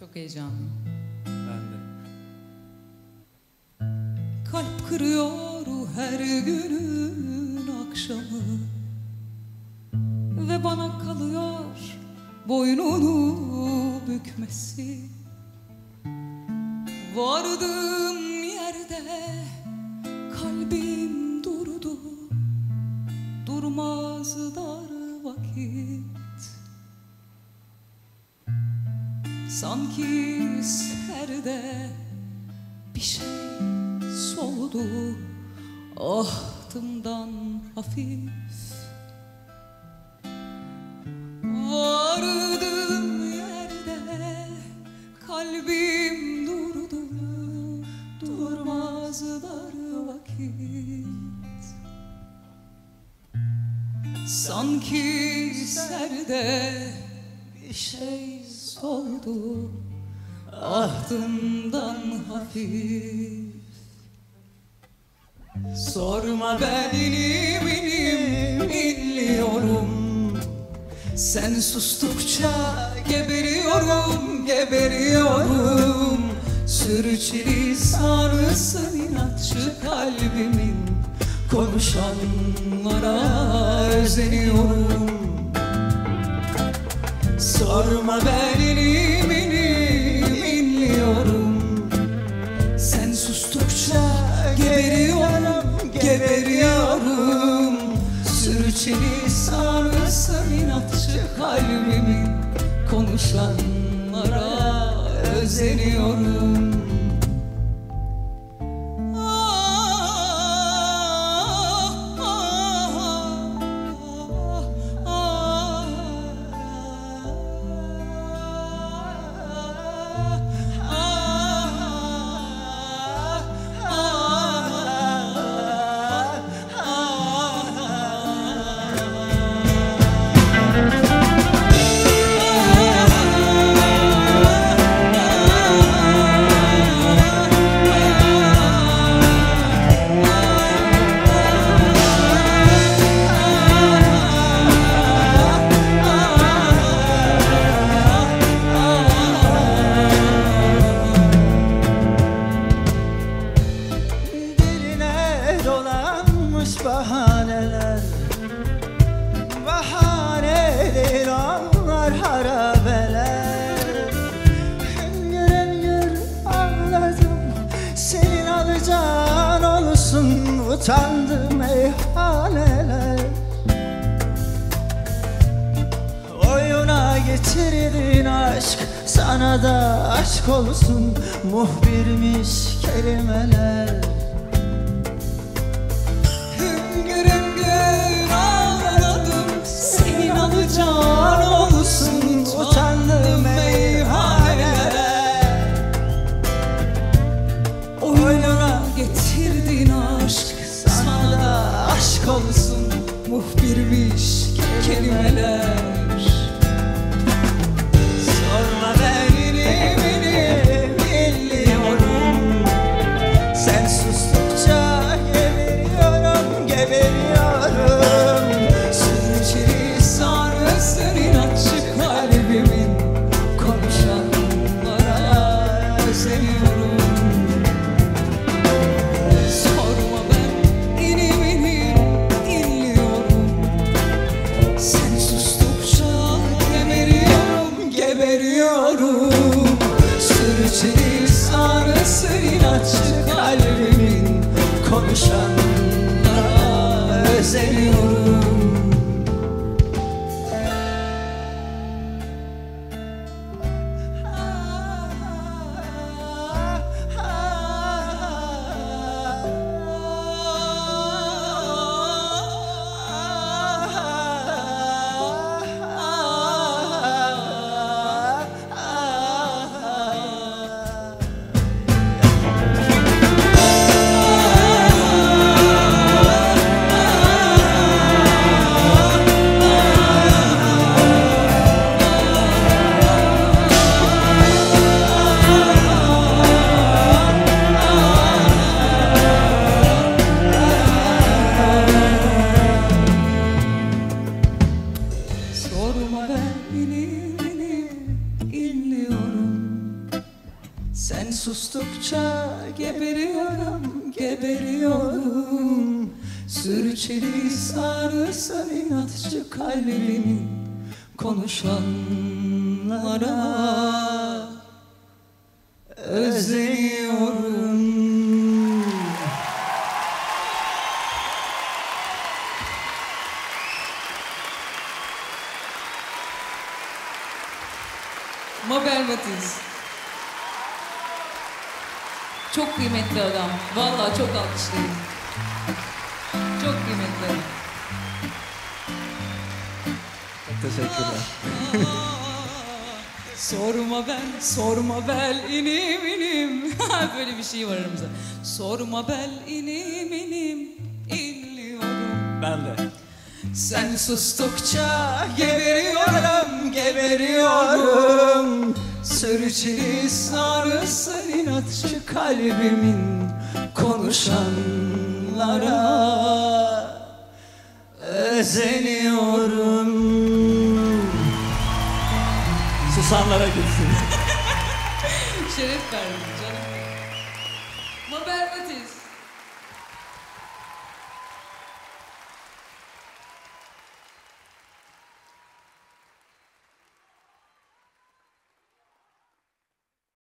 Çok heyecanlıyım. Ben de. Kalp kırıyor her günün akşamı Ve bana kalıyor boynunu bükmesi Vardığım yerde kalbim durdu Durmaz dar vakit Sanki serde bir şey soldu. Ahtımdan hafif Vardığım yerde. Kalbim durdu. Durmaz dar vakit. Sanki serde şey soldu Ahtımdan hafif. Sorma ben inim inim inliyorum Sen sustukça geberiyorum geberiyorum. Sürçülisanısın inatçı kalbimin. Konuşanlara özeniyorum Sorma ben inim inim Sen sustukça geberiyorum geberiyorum. Sürçeli sarısın inatçı kalbimin Konuşanlara özeniyorum dolanmış bahaneler Bahane değil onlar harabeler. Hüngür hüngür ağladım Senin alacağın olsun Utandım meyhaneler Oyuna getirdin aşk Sana da aşk olsun Muhbirmiş kelimeler Konuşanlara sustukça geberiyorum, geberiyorum Sürçülisanısın inatçı kalbimin Konuşanlara özleniyorum Mabel Matiz. Çok kıymetli adam. Vallahi çok alkışlayın. Çok kıymetli. Teşekkürler. Sorma ben, sorma bel inim inim. Böyle bir şey var aramızda. Sorma bel inim inim. inliyorum. Ben de. Sen sustukça geberiyorum, geberiyorum Sürçülisanısın inatçı kalbimin konuşanlara özeniyorum Susanlara gitsin. Şeref verdim canım. Mabel Matiz.